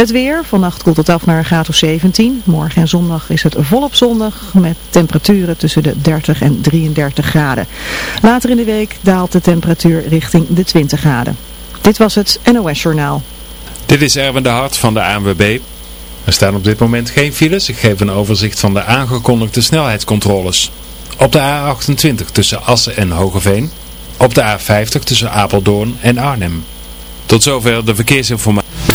Het weer, vannacht koelt het af naar een graad of 17. Morgen en zondag is het volop zondag met temperaturen tussen de 30 en 33 graden. Later in de week daalt de temperatuur richting de 20 graden. Dit was het NOS Journaal. Dit is Erwin de Hart van de ANWB. Er staan op dit moment geen files. Ik geef een overzicht van de aangekondigde snelheidscontroles. Op de A28 tussen Assen en Hogeveen. Op de A50 tussen Apeldoorn en Arnhem. Tot zover de verkeersinformatie.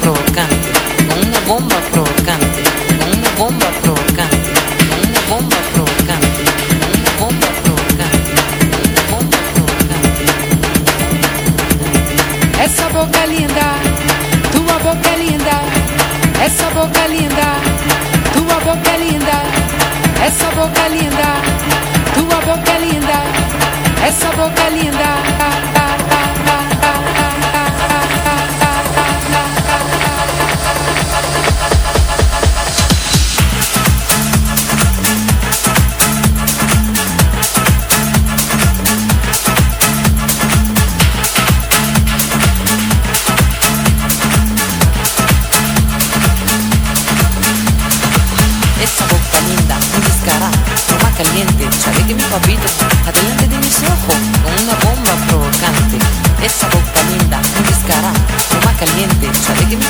provocante, con bomba provocante, uma bomba provocante, uma bomba provocante, uma bomba provocante, uma bomba provocante. Essa boca é linda, tua boca é linda, essa boca é linda, tua boca linda, essa boca linda, tua boca linda, essa boca linda.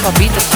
Afrobeat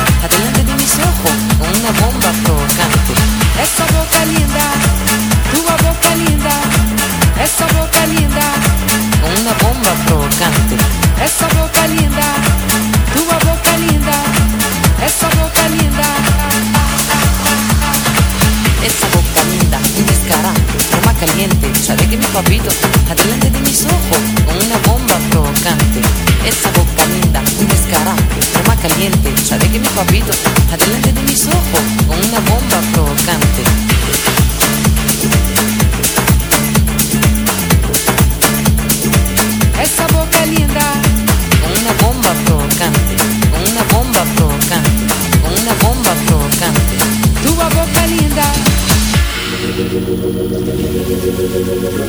And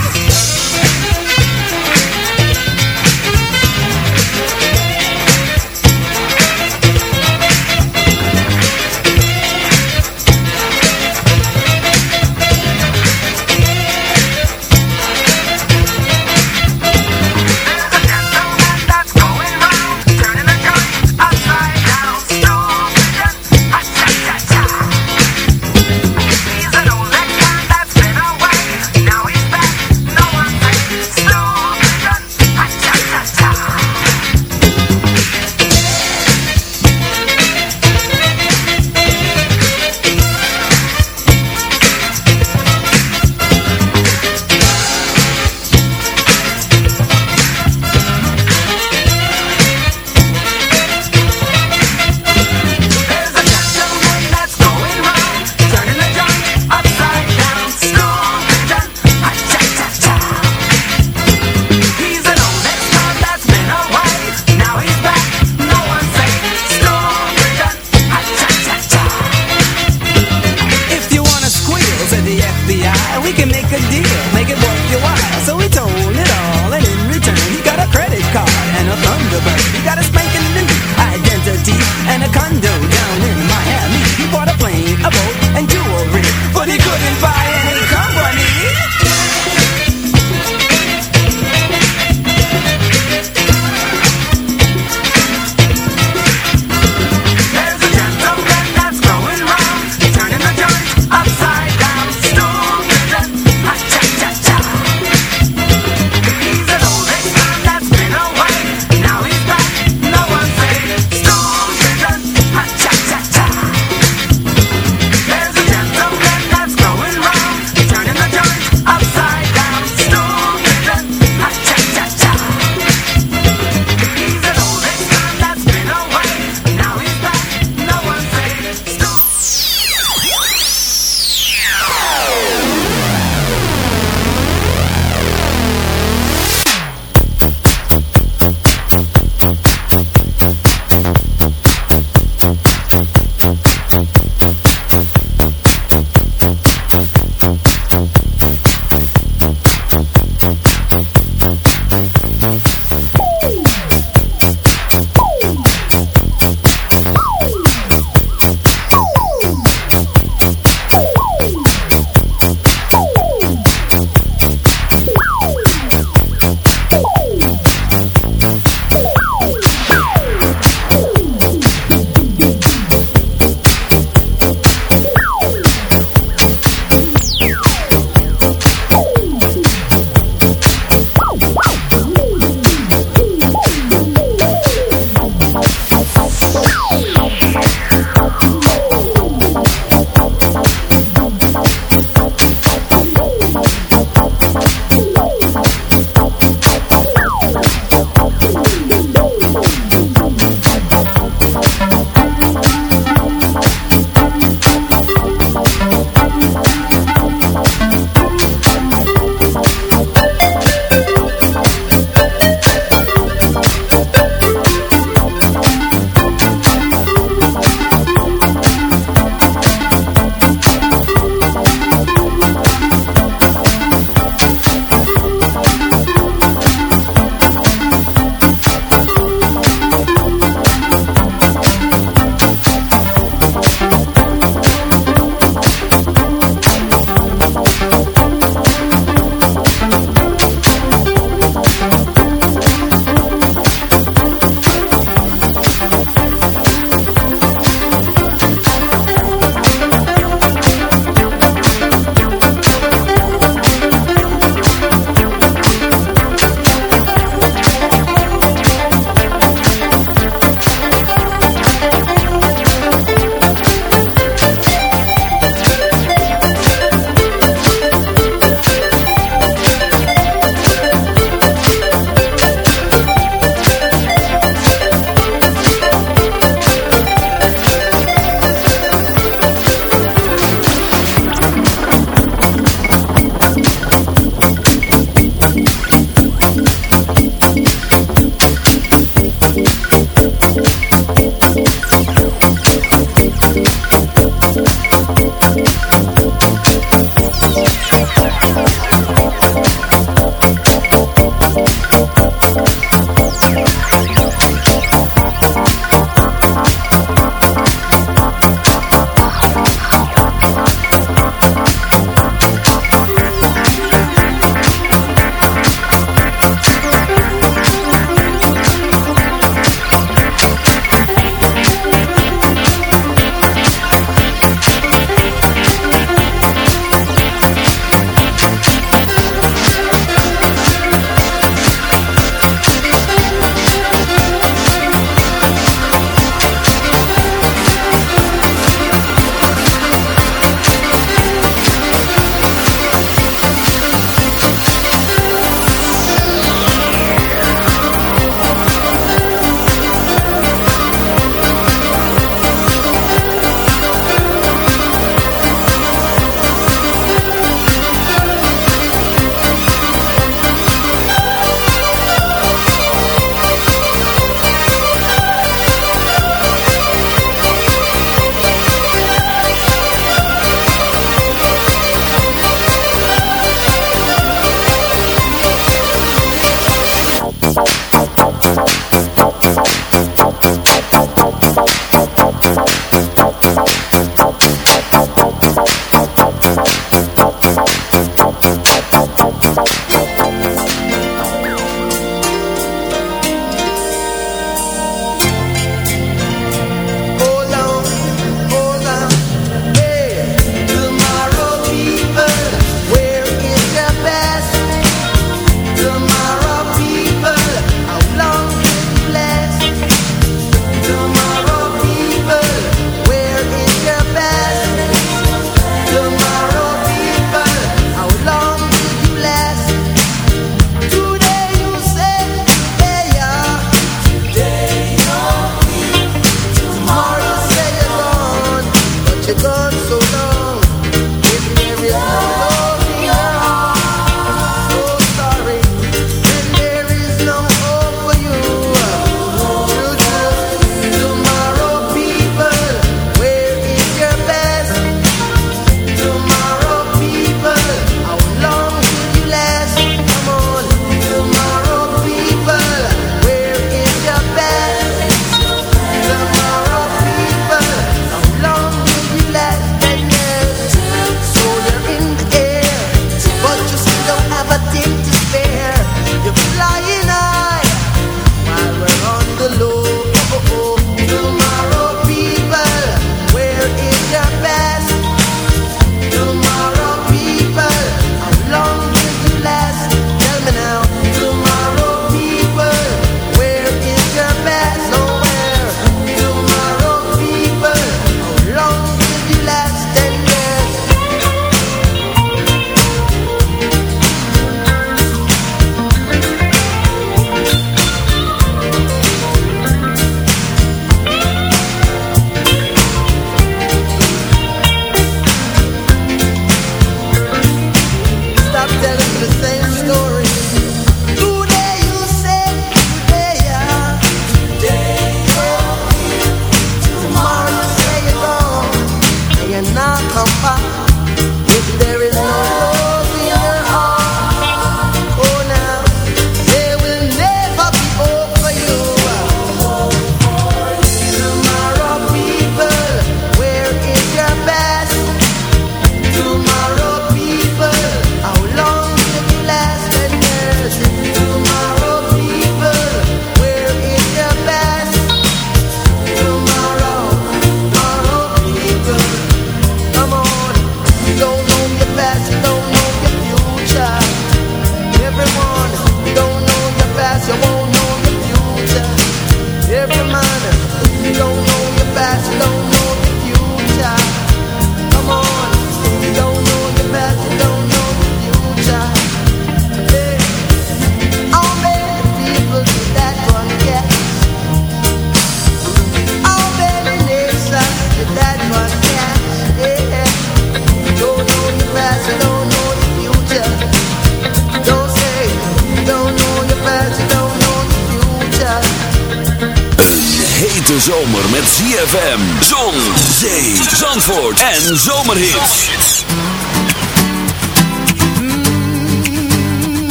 En zomerhits.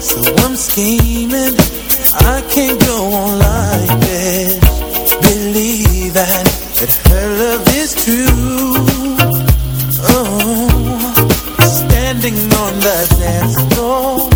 So I'm scheming, I can't go on like this. Believe that, that her love is true. Oh, standing on the dance floor.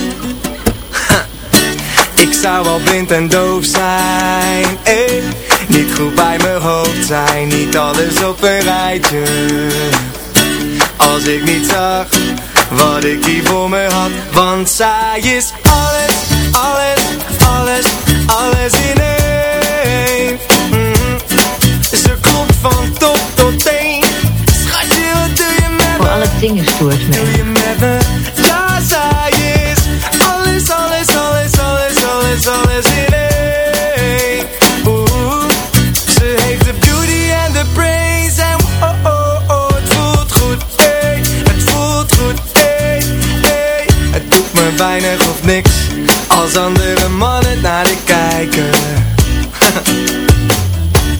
zou wel blind en doof zijn. Eh. Niet goed bij mijn hoofd zijn Niet alles op een rijtje. Als ik niet zag Wat ik hier voor me had Want zij is alles, alles, alles, alles in één. Mm. Ze klopt van top tot teen. Schatje, wat doe je met Voor alle dingen stoort me als andere mannen naar de kijken.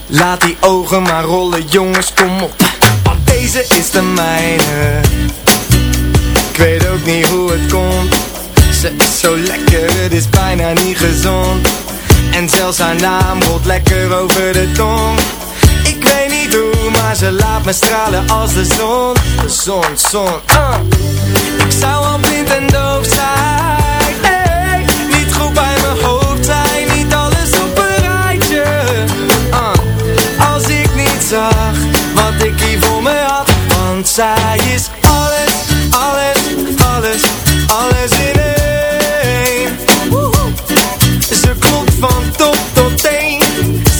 Laat die ogen maar rollen, jongens, kom op, deze is de mijne. Ik weet ook niet hoe het komt Ze is zo lekker, het is bijna niet gezond En zelfs haar naam rolt lekker over de tong Ik weet niet hoe, maar ze laat me stralen als de zon zon, zon, uh. Ik zou al blind en doof zijn zij is alles, alles, alles, alles in één. Ze klopt van top tot teen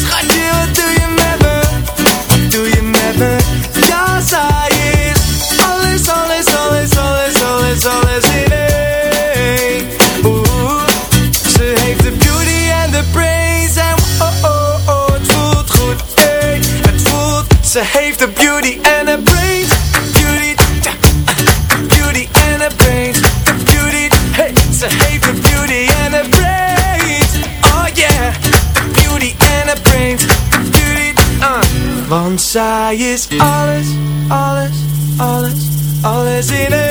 Schatje, wat doe je met me? Wat doe je met me? Ja, zij is alles, alles, alles, alles, alles, alles in één Ze heeft de beauty en de praise en oh, oh, oh, het voelt goed, ey, het voelt Ze heeft de beauty zij is alles, alles, alles, alles in één.